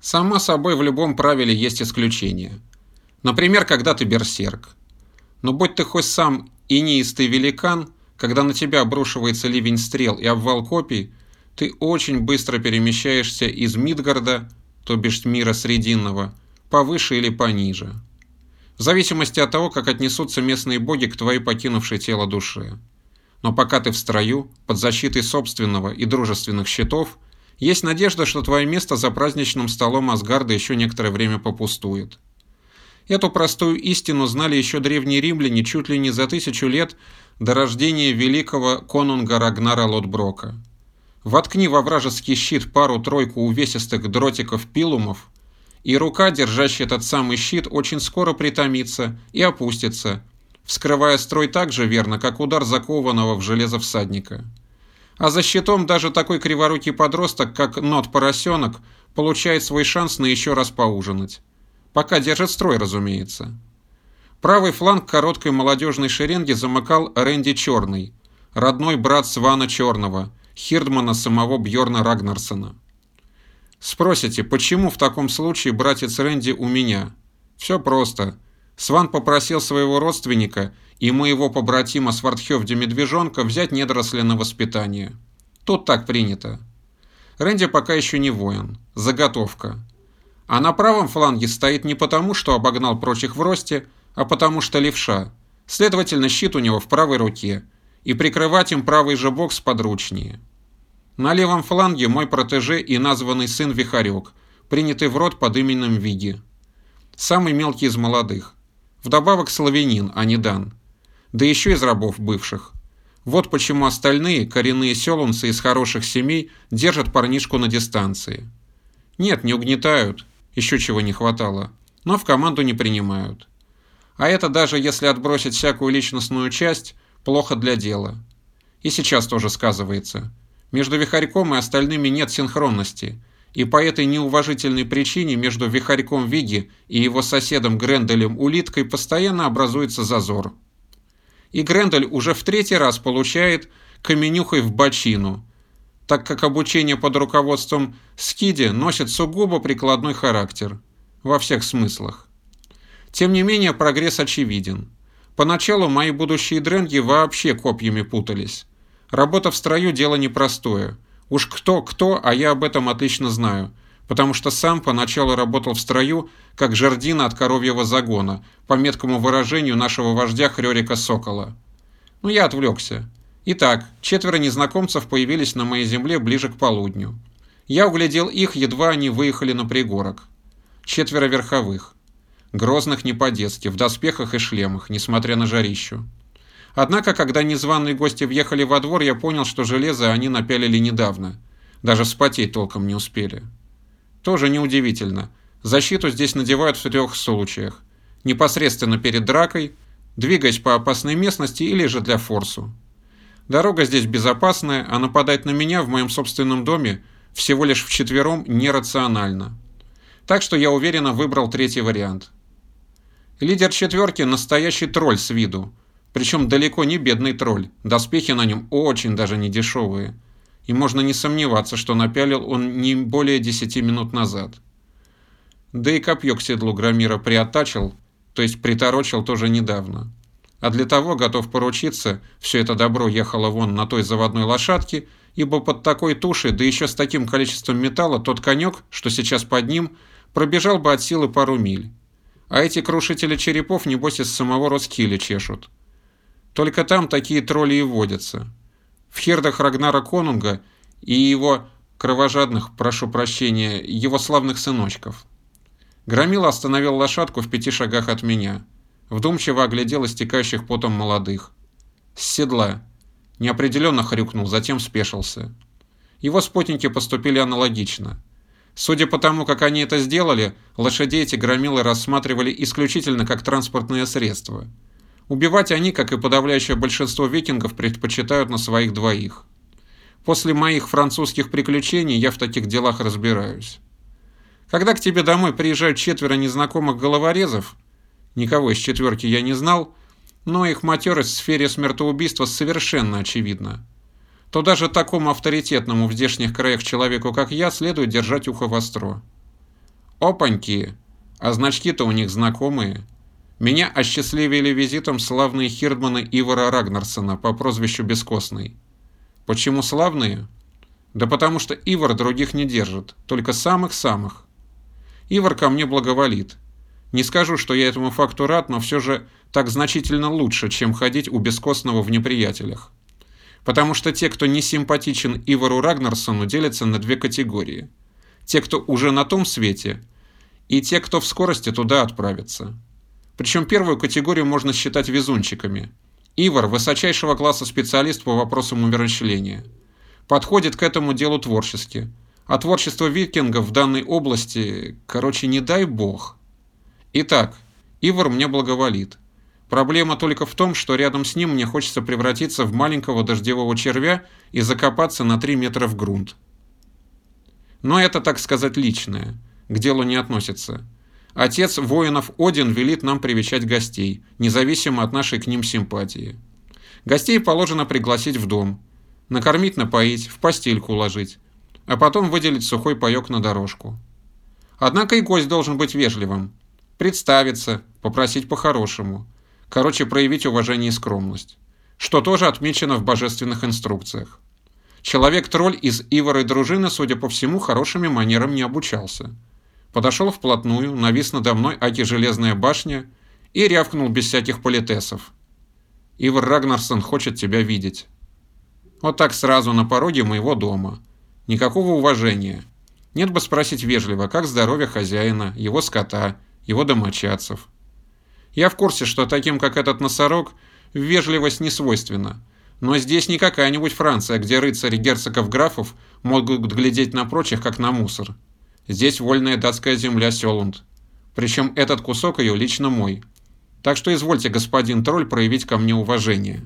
Само собой, в любом правиле есть исключения. Например, когда ты берсерк. Но будь ты хоть сам и неистый великан, когда на тебя обрушивается ливень стрел и обвал копий, ты очень быстро перемещаешься из Мидгарда, то бишь мира Срединного, повыше или пониже. В зависимости от того, как отнесутся местные боги к твоей покинувшей тело душе. Но пока ты в строю, под защитой собственного и дружественных щитов, есть надежда, что твое место за праздничным столом Асгарда еще некоторое время попустует. Эту простую истину знали еще древние римляне чуть ли не за тысячу лет до рождения великого конунга Рагнара Лотброка. Воткни во вражеский щит пару-тройку увесистых дротиков-пилумов, и рука, держащая этот самый щит, очень скоро притомится и опустится, вскрывая строй так же верно, как удар закованного в железо всадника. А за щитом даже такой криворукий подросток, как Нот-поросенок, получает свой шанс на еще раз поужинать. Пока держит строй, разумеется. Правый фланг короткой молодежной шеренги замыкал Рэнди Черный, родной брат Свана Черного, Хирдмана самого Бьорна Рагнарсона. Спросите, почему в таком случае братец Рэнди у меня? Все просто. Сван попросил своего родственника и моего побратима Свардхевди Медвежонка взять недоросли на воспитание. Тут так принято. Рэнди пока еще не воин. Заготовка. А на правом фланге стоит не потому, что обогнал прочих в росте, а потому что левша. Следовательно, щит у него в правой руке, и прикрывать им правый же бок сподручнее. На левом фланге мой протеже и названный сын Вихарек, принятый в рот под именем Виги. Самый мелкий из молодых. Вдобавок славянин, а не дан. Да еще из рабов бывших. Вот почему остальные, коренные селунцы из хороших семей, держат парнишку на дистанции. Нет, не угнетают, еще чего не хватало, но в команду не принимают. А это даже если отбросить всякую личностную часть, плохо для дела. И сейчас тоже сказывается. Между Вихарьком и остальными нет синхронности, и по этой неуважительной причине между Вихарьком Виги и его соседом Гренделем Улиткой постоянно образуется зазор. И Грендель уже в третий раз получает каменюхой в бочину – так как обучение под руководством Скиди носит сугубо прикладной характер, во всех смыслах. Тем не менее, прогресс очевиден. Поначалу мои будущие дренги вообще копьями путались. Работа в строю – дело непростое. Уж кто-кто, а я об этом отлично знаю, потому что сам поначалу работал в строю, как жердина от коровьего загона, по меткому выражению нашего вождя Хрёрика Сокола. Но я отвлекся. Итак, четверо незнакомцев появились на моей земле ближе к полудню. Я углядел их, едва они выехали на пригорок. Четверо верховых. Грозных не по-детски, в доспехах и шлемах, несмотря на жарищу. Однако, когда незваные гости въехали во двор, я понял, что железо они напялили недавно. Даже вспотеть толком не успели. Тоже неудивительно. Защиту здесь надевают в трех случаях. Непосредственно перед дракой, двигаясь по опасной местности или же для форсу. Дорога здесь безопасная, а нападать на меня в моем собственном доме всего лишь вчетвером нерационально. Так что я уверенно выбрал третий вариант. Лидер четверки – настоящий тролль с виду. Причем далеко не бедный тролль. Доспехи на нем очень даже не дешевые. И можно не сомневаться, что напялил он не более 10 минут назад. Да и копье к седлу Громира приоттачил, то есть приторочил тоже недавно. А для того готов поручиться, все это добро ехало вон на той заводной лошадке, ибо под такой тушей, да еще с таким количеством металла, тот конек, что сейчас под ним, пробежал бы от силы пару миль. А эти крушители черепов, небось, из самого Роскиля чешут. Только там такие тролли и водятся. В хердах Рагнара Конунга и его кровожадных, прошу прощения, его славных сыночков. Громила остановил лошадку в пяти шагах от меня – Вдумчиво оглядел истекающих потом молодых. С седла. Неопределенно хрюкнул, затем спешился. Его спутники поступили аналогично. Судя по тому, как они это сделали, лошадей эти громилы рассматривали исключительно как транспортное средство. Убивать они, как и подавляющее большинство викингов, предпочитают на своих двоих. После моих французских приключений я в таких делах разбираюсь. Когда к тебе домой приезжают четверо незнакомых головорезов, Никого из четверки я не знал, но их матерость в сфере смертоубийства совершенно очевидна. То даже такому авторитетному в здешних краях человеку, как я, следует держать ухо востро. Опаньки! А значки-то у них знакомые. Меня осчастливили визитом славные хирдманы Ивара Рагнарсона по прозвищу Бескостный. Почему славные? Да потому что Ивар других не держит, только самых-самых. Ивар ко мне благоволит. Не скажу, что я этому факту рад, но все же так значительно лучше, чем ходить у Бескостного в неприятелях. Потому что те, кто не симпатичен Ивару Рагнарсону, делятся на две категории. Те, кто уже на том свете, и те, кто в скорости туда отправится. Причем первую категорию можно считать везунчиками. Ивар – высочайшего класса специалист по вопросам умерщвления. Подходит к этому делу творчески. А творчество викингов в данной области, короче, не дай бог. Итак, Ивар мне благоволит. Проблема только в том, что рядом с ним мне хочется превратиться в маленького дождевого червя и закопаться на 3 метра в грунт. Но это, так сказать, личное, к делу не относится. Отец воинов Один велит нам привечать гостей, независимо от нашей к ним симпатии. Гостей положено пригласить в дом, накормить, напоить, в постельку уложить, а потом выделить сухой паек на дорожку. Однако и гость должен быть вежливым, представиться, попросить по-хорошему – Короче, проявить уважение и скромность. Что тоже отмечено в божественных инструкциях. Человек-тролль из Ивары дружины, судя по всему, хорошими манерам не обучался. Подошел вплотную, навис надо мной Аки Железная башня и рявкнул без всяких политесов. Ивар Рагнарсон хочет тебя видеть. Вот так сразу на пороге моего дома. Никакого уважения. Нет бы спросить вежливо, как здоровье хозяина, его скота, его домочадцев. Я в курсе, что таким, как этот носорог, вежливость не свойственна. Но здесь не какая-нибудь Франция, где рыцари герцогов-графов могут глядеть на прочих, как на мусор. Здесь вольная датская земля Селунд. Причем этот кусок ее лично мой. Так что извольте, господин тролль, проявить ко мне уважение».